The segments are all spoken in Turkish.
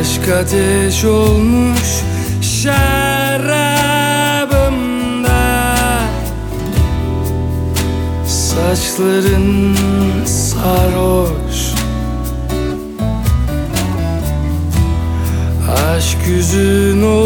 Aşk ateş olmuş şarabımda. Saçların sarhoş. Aşk yüzün olmuş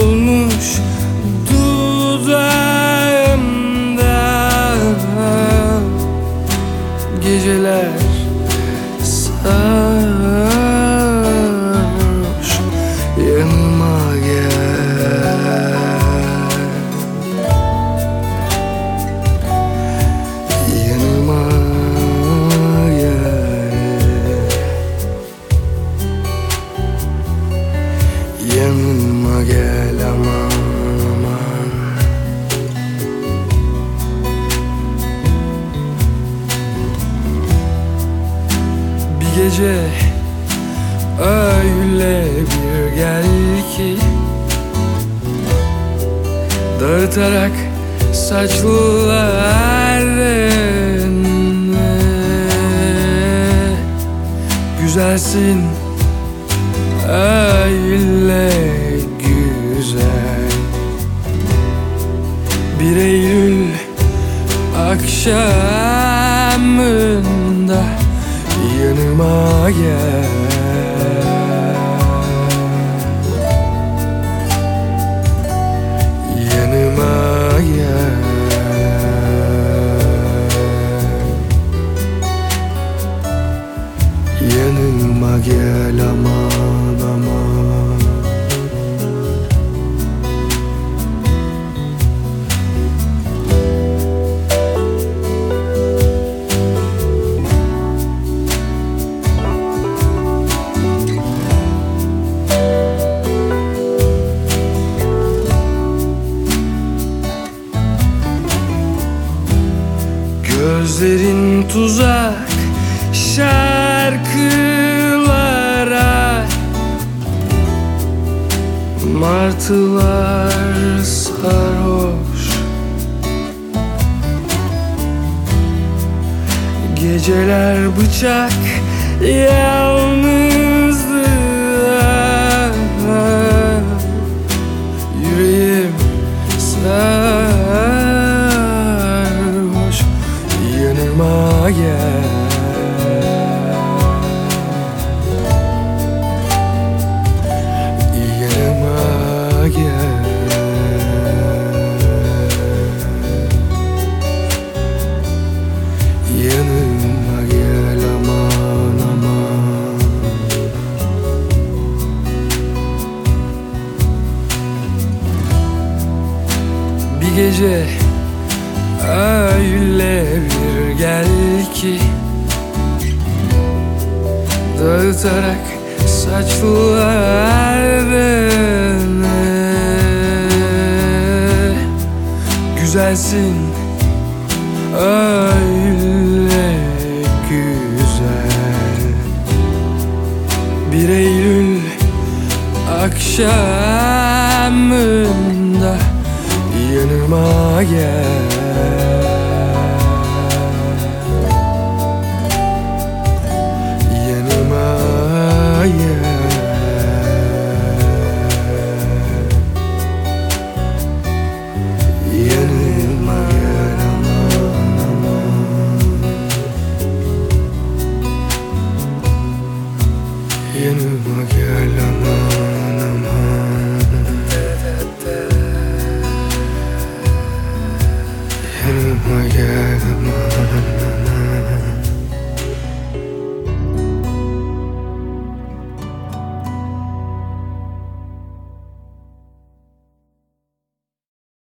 gel aman aman. Bir gece öyle bir gel ki Dağıtarak saçlarını Güzelsin öyle akşamında yanıma gel Gözlerin tuzak şarkılara. Martılar sarhoş. Geceler bıçak yalnızlığa gece öyle bir gel ki. Dağıtarak saçlarını Güzelsin öyle güzel. Bir Eylül akşamında yanıma gel